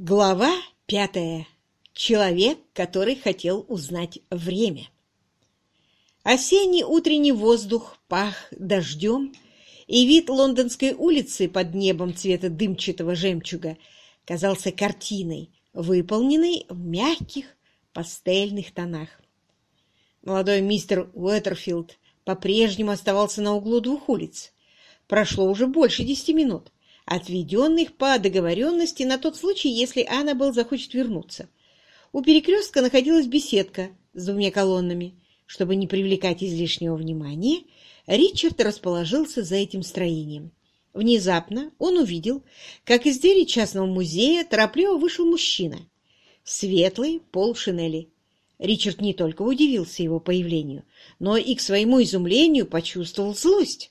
Глава пятая. Человек, который хотел узнать время. Осенний утренний воздух пах дождем, и вид лондонской улицы под небом цвета дымчатого жемчуга казался картиной, выполненной в мягких пастельных тонах. Молодой мистер Уэттерфилд по-прежнему оставался на углу двух улиц. Прошло уже больше десяти минут отведенных по договоренности на тот случай, если Аннабелл захочет вернуться. У перекрестка находилась беседка с двумя колоннами. Чтобы не привлекать излишнего внимания, Ричард расположился за этим строением. Внезапно он увидел, как из двери частного музея торопливо вышел мужчина. Светлый пол шинели. Ричард не только удивился его появлению, но и к своему изумлению почувствовал злость.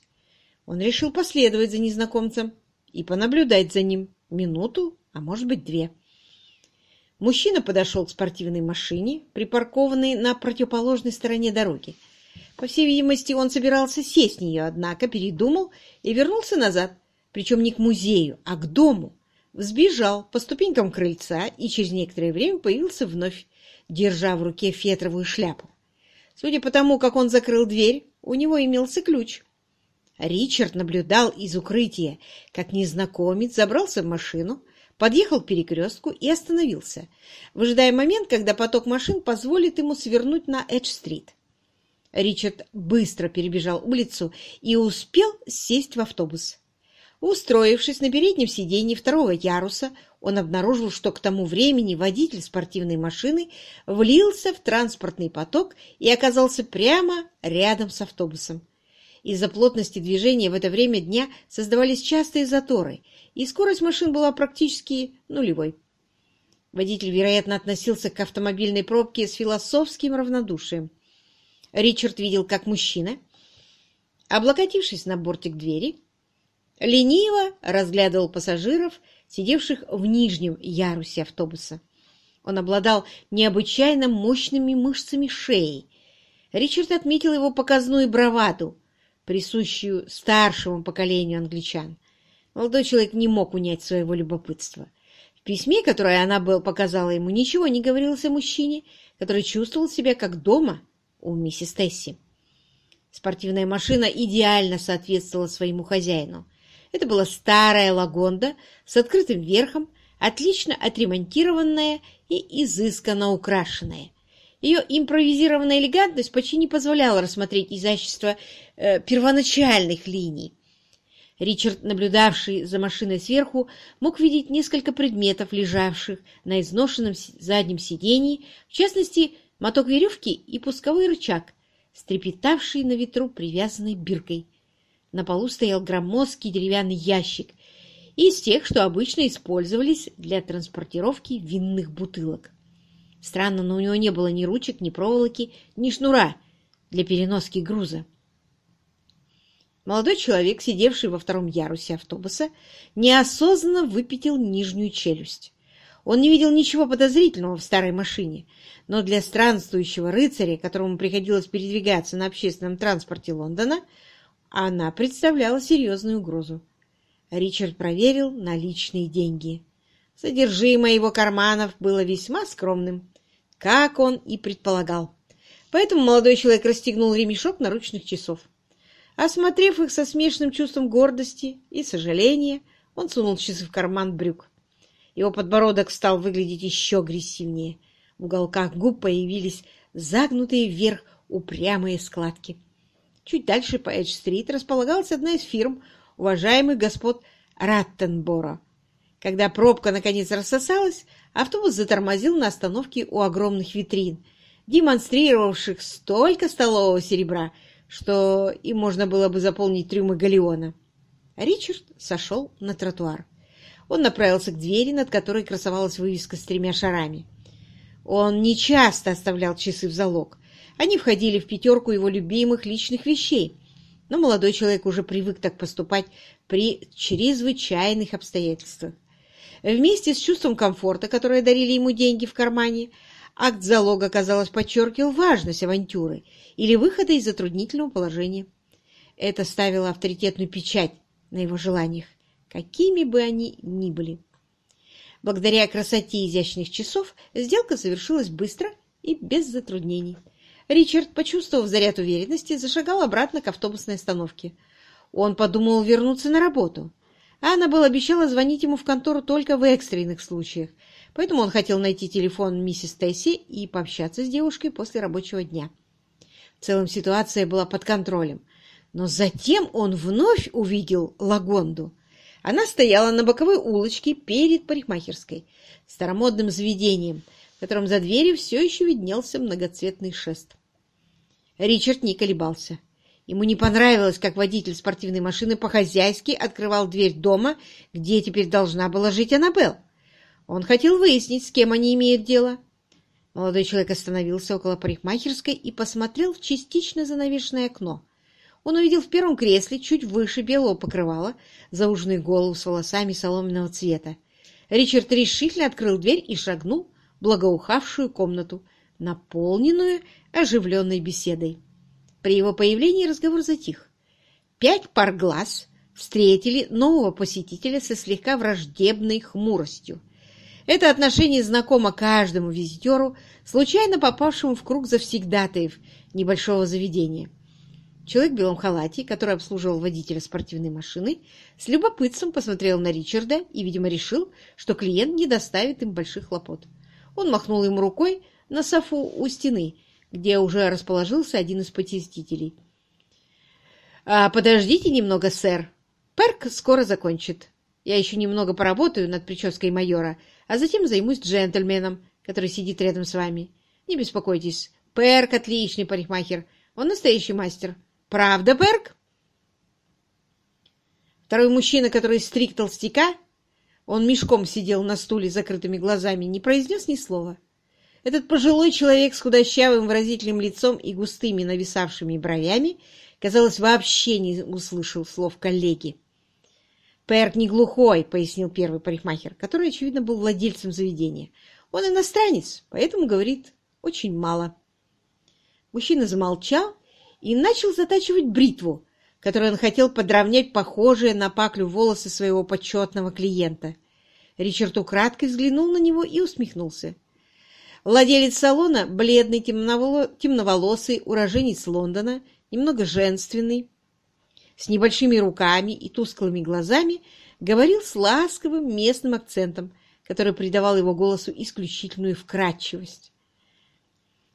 Он решил последовать за незнакомцем и понаблюдать за ним минуту, а может быть две. Мужчина подошел к спортивной машине, припаркованной на противоположной стороне дороги. По всей видимости, он собирался сесть в нее, однако передумал и вернулся назад, причем не к музею, а к дому. Взбежал по ступенькам крыльца и через некоторое время появился вновь, держа в руке фетровую шляпу. Судя по тому, как он закрыл дверь, у него имелся ключ. Ричард наблюдал из укрытия, как незнакомец забрался в машину, подъехал к перекрестку и остановился, выжидая момент, когда поток машин позволит ему свернуть на Эдж-стрит. Ричард быстро перебежал улицу и успел сесть в автобус. Устроившись на переднем сиденье второго яруса, он обнаружил, что к тому времени водитель спортивной машины влился в транспортный поток и оказался прямо рядом с автобусом. Из-за плотности движения в это время дня создавались частые заторы, и скорость машин была практически нулевой. Водитель, вероятно, относился к автомобильной пробке с философским равнодушием. Ричард видел, как мужчина, облокотившись на бортик двери, лениво разглядывал пассажиров, сидевших в нижнем ярусе автобуса. Он обладал необычайно мощными мышцами шеи. Ричард отметил его показную браваду, присущую старшему поколению англичан. Молодой человек не мог унять своего любопытства. В письме, которое Аннабелл показала ему, ничего не говорилось о мужчине, который чувствовал себя как дома у миссис Тесси. Спортивная машина идеально соответствовала своему хозяину. Это была старая лагонда с открытым верхом, отлично отремонтированная и изысканно украшенная. Ее импровизированная элегантность почти не позволяла рассмотреть изящество э, первоначальных линий. Ричард, наблюдавший за машиной сверху, мог видеть несколько предметов, лежавших на изношенном заднем сидении, в частности, моток веревки и пусковой рычаг, стрепетавший на ветру привязанной биркой. На полу стоял громоздкий деревянный ящик из тех, что обычно использовались для транспортировки винных бутылок. Странно, но у него не было ни ручек, ни проволоки, ни шнура для переноски груза. Молодой человек, сидевший во втором ярусе автобуса, неосознанно выпятил нижнюю челюсть. Он не видел ничего подозрительного в старой машине, но для странствующего рыцаря, которому приходилось передвигаться на общественном транспорте Лондона, она представляла серьезную угрозу. Ричард проверил наличные деньги. Содержимое его карманов было весьма скромным, как он и предполагал. Поэтому молодой человек расстегнул ремешок наручных часов. Осмотрев их со смешанным чувством гордости и сожаления, он сунул часы в карман брюк. Его подбородок стал выглядеть еще агрессивнее. В уголках губ появились загнутые вверх упрямые складки. Чуть дальше по Эдж-стрит располагалась одна из фирм уважаемых господ Раттенбора, когда пробка наконец рассосалась, автобус затормозил на остановке у огромных витрин, демонстрировавших столько столового серебра, что им можно было бы заполнить трюмы галеона. Ричард сошел на тротуар. Он направился к двери, над которой красовалась вывеска с тремя шарами. Он нечасто оставлял часы в залог. Они входили в пятерку его любимых личных вещей, но молодой человек уже привык так поступать при чрезвычайных обстоятельствах. Вместе с чувством комфорта, которое дарили ему деньги в кармане, акт залога, казалось, подчеркивал важность авантюры или выхода из затруднительного положения. Это ставило авторитетную печать на его желаниях, какими бы они ни были. Благодаря красоте изящных часов сделка совершилась быстро и без затруднений. Ричард, почувствовав заряд уверенности, зашагал обратно к автобусной остановке. Он подумал вернуться на работу. Аннабелл обещала звонить ему в контору только в экстренных случаях, поэтому он хотел найти телефон миссис Тесси и пообщаться с девушкой после рабочего дня. В целом ситуация была под контролем, но затем он вновь увидел Лагонду. Она стояла на боковой улочке перед парикмахерской, старомодным заведением, в котором за дверью все еще виднелся многоцветный шест. Ричард не колебался. Ему не понравилось, как водитель спортивной машины по-хозяйски открывал дверь дома, где теперь должна была жить Аннабелл. Он хотел выяснить, с кем они имеют дело. Молодой человек остановился около парикмахерской и посмотрел в частично занавешенное окно. Он увидел в первом кресле, чуть выше белого покрывала, зауженную голову с волосами соломенного цвета. Ричард решительно открыл дверь и шагнул в благоухавшую комнату, наполненную оживленной беседой. При его появлении разговор затих. Пять пар глаз встретили нового посетителя со слегка враждебной хмуростью. Это отношение знакомо каждому визитеру, случайно попавшему в круг завсегдатаев небольшого заведения. Человек в белом халате, который обслуживал водителя спортивной машины, с любопытством посмотрел на Ричарда и, видимо, решил, что клиент не доставит им больших хлопот. Он махнул ему рукой на софу у стены, где уже расположился один из посетителей. «А, «Подождите немного, сэр. Перк скоро закончит. Я еще немного поработаю над прической майора, а затем займусь джентльменом, который сидит рядом с вами. Не беспокойтесь, Перк отличный парикмахер. Он настоящий мастер». Правда, Берг? Второй мужчина, который стриг толстяка, он мешком сидел на стуле с закрытыми глазами, не произнес ни слова. Этот пожилой человек с худощавым выразительным лицом и густыми нависавшими бровями, казалось, вообще не услышал слов коллеги. «Перк не глухой», — пояснил первый парикмахер, который, очевидно, был владельцем заведения. «Он иностранец, поэтому говорит очень мало». Мужчина замолчал и начал затачивать бритву, которой он хотел подровнять похожие на паклю волосы своего почетного клиента. Ричард украдкой взглянул на него и усмехнулся. Владелец салона, бледный, темноволосый, уроженец Лондона, немного женственный, с небольшими руками и тусклыми глазами, говорил с ласковым местным акцентом, который придавал его голосу исключительную вкрадчивость.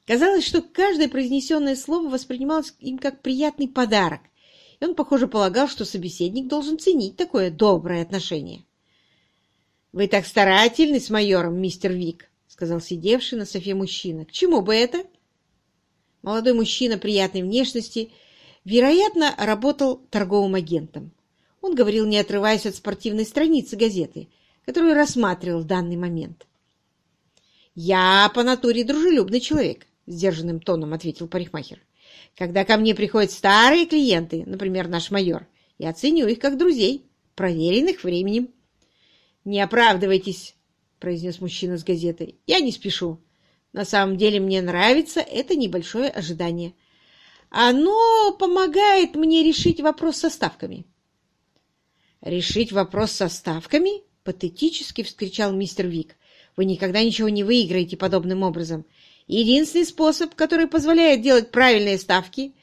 Казалось, что каждое произнесенное слово воспринималось им как приятный подарок, и он, похоже, полагал, что собеседник должен ценить такое доброе отношение. «Вы так старательны с майором, мистер Вик», — сказал сидевший на софе мужчина. «К чему бы это?» Молодой мужчина приятной внешности, вероятно, работал торговым агентом. Он говорил, не отрываясь от спортивной страницы газеты, которую рассматривал в данный момент. «Я по натуре дружелюбный человек. — сдержанным тоном ответил парикмахер. «Когда ко мне приходят старые клиенты, например, наш майор, я ценю их как друзей, проверенных временем». «Не оправдывайтесь», — произнес мужчина с газетой. «Я не спешу. На самом деле мне нравится это небольшое ожидание. Оно помогает мне решить вопрос со ставками». «Решить вопрос со ставками?» — патетически вскричал мистер Вик. «Вы никогда ничего не выиграете подобным образом. Единственный способ, который позволяет делать правильные ставки,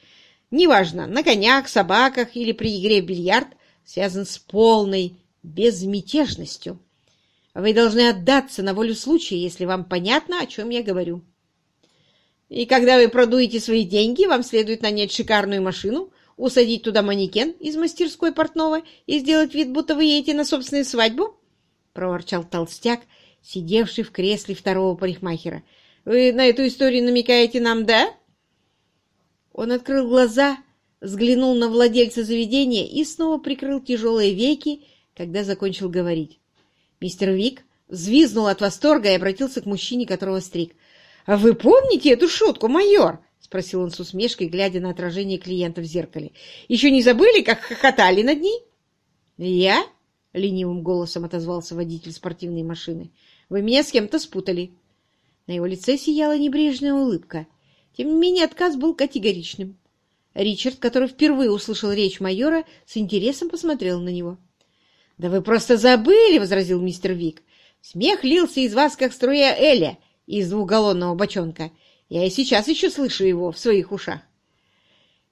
неважно, на конях, собаках или при игре в бильярд, связан с полной безмятежностью. Вы должны отдаться на волю случая, если вам понятно, о чем я говорю. И когда вы продуете свои деньги, вам следует нанять шикарную машину, усадить туда манекен из мастерской портного и сделать вид, будто вы едете на собственную свадьбу? — проворчал толстяк, сидевший в кресле второго парикмахера — вы на эту историю намекаете нам, да?» Он открыл глаза, взглянул на владельца заведения и снова прикрыл тяжелые веки, когда закончил говорить. Мистер Вик взвизнул от восторга и обратился к мужчине, которого стриг. «А вы помните эту шутку, майор?» — спросил он с усмешкой, глядя на отражение клиента в зеркале. «Еще не забыли, как хохотали над ней?» «Я?» — ленивым голосом отозвался водитель спортивной машины. «Вы меня с кем-то спутали. На его лице сияла небрежная улыбка. Тем не менее, отказ был категоричным. Ричард, который впервые услышал речь майора, с интересом посмотрел на него. «Да вы просто забыли!» — возразил мистер Вик. Смех лился из вас, как струя Эля из двухгаллонного бочонка. Я и сейчас еще слышу его в своих ушах.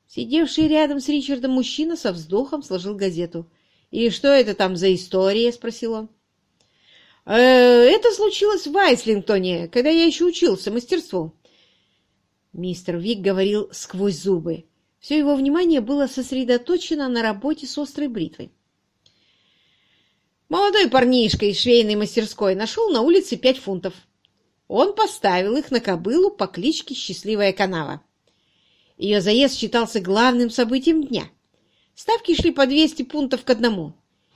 Сидевший рядом с Ричардом мужчина со вздохом сложил газету. «И что это там за история?» — спросил он. «Э, «Это случилось в Айслингтоне, когда я еще учился мастерству». Мистер Вик говорил сквозь зубы. Все его внимание было сосредоточено на работе с острой бритвой. Молодой парнишка из швейной мастерской нашел на улице пять фунтов. Он поставил их на кобылу по кличке Счастливая канава. Ее заезд считался главным событием дня. Ставки шли по 200 пунктов к одному,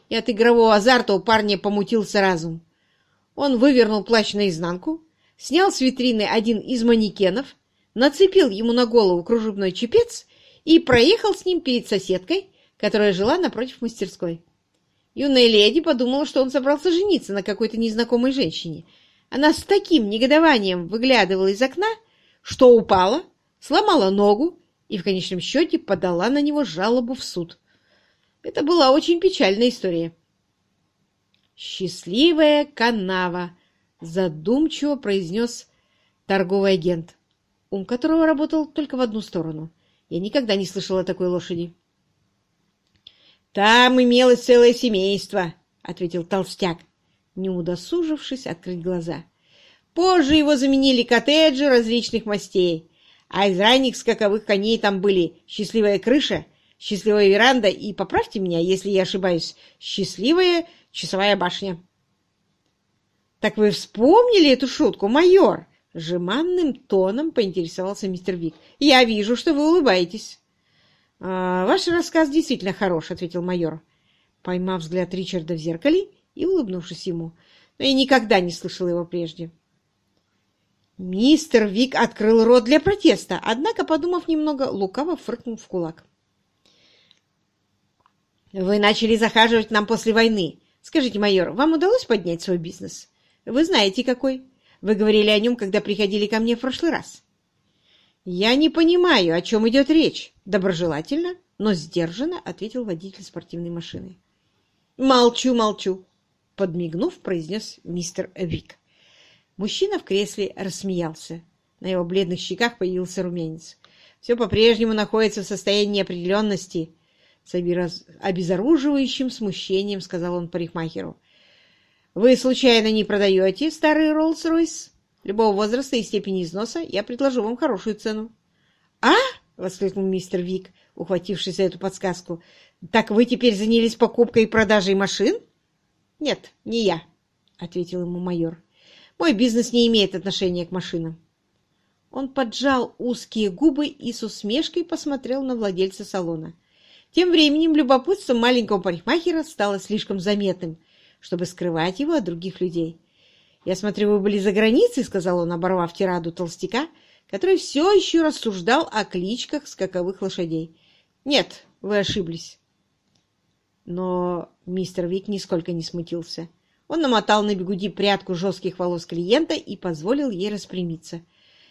и от игрового азарта у парня помутился разум. Он вывернул плащ наизнанку, снял с витрины один из манекенов, нацепил ему на голову кружевной чепец и проехал с ним перед соседкой, которая жила напротив мастерской. Юная леди подумала, что он собрался жениться на какой-то незнакомой женщине. Она с таким негодованием выглядывала из окна, что упала, сломала ногу и в конечном счете подала на него жалобу в суд. Это была очень печальная история. «Счастливая канава», — задумчиво произнес торговый агент, ум которого работал только в одну сторону — я никогда не слышала о такой лошади. «Там имелось целое семейство», — ответил толстяк, не удосужившись открыть глаза. «Позже его заменили коттеджи различных мастей, а из ранних скаковых коней там были счастливая крыша, счастливая веранда и, поправьте меня, если я ошибаюсь, счастливая часовая башня». «Так вы вспомнили эту шутку, майор?» Жеманным тоном поинтересовался мистер Вик. «Я вижу, что вы улыбаетесь». А, «Ваш рассказ действительно хорош», — ответил майор, поймав взгляд Ричарда в зеркале и улыбнувшись ему. «Но я никогда не слышал его прежде». Мистер Вик открыл рот для протеста, однако, подумав немного, лукаво фыркнул в кулак. «Вы начали захаживать нам после войны. Скажите, майор, вам удалось поднять свой бизнес? Вы знаете, какой?» Вы говорили о нем, когда приходили ко мне в прошлый раз. Я не понимаю, о чем идет речь. Доброжелательно, но сдержанно ответил водитель спортивной машины. Молчу, молчу, подмигнув, произнес мистер Вик. Мужчина в кресле рассмеялся. На его бледных щеках появился румянец. Все по-прежнему находится в состоянии неопределенности. С обезоруживающим смущением сказал он парикмахеру. Вы случайно не продаете старый Роллс-Ройс? Любого возраста и степени износа я предложу вам хорошую цену. А? — воскликнул мистер Вик, ухватившись за эту подсказку. — Так вы теперь занялись покупкой и продажей машин? — Нет, не я, — ответил ему майор. — Мой бизнес не имеет отношения к машинам. Он поджал узкие губы и с усмешкой посмотрел на владельца салона. Тем временем любопытство маленького парикмахера стало слишком заметным — чтобы скрывать его от других людей. «Я смотрю, вы были за границей», — сказал он, оборвав тираду толстяка, который все еще рассуждал о кличках скаковых лошадей. «Нет, вы ошиблись». Но мистер Вик нисколько не смутился. Он намотал на бегуди прядку жестких волос клиента и позволил ей распрямиться.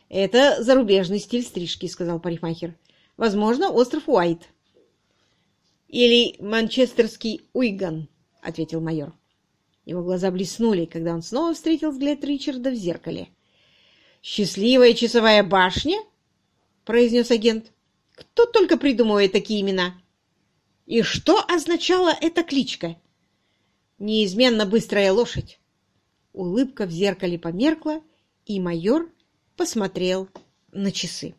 «Это зарубежный стиль стрижки», — сказал парикмахер. «Возможно, остров Уайт». «Или манчестерский Уиган», — ответил майор. Его глаза блеснули, когда он снова встретил взгляд Ричарда в зеркале. «Счастливая часовая башня?» — произнес агент. «Кто только придумывает такие имена?» «И что означала эта кличка?» «Неизменно быстрая лошадь». Улыбка в зеркале померкла, и майор посмотрел на часы.